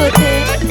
পথে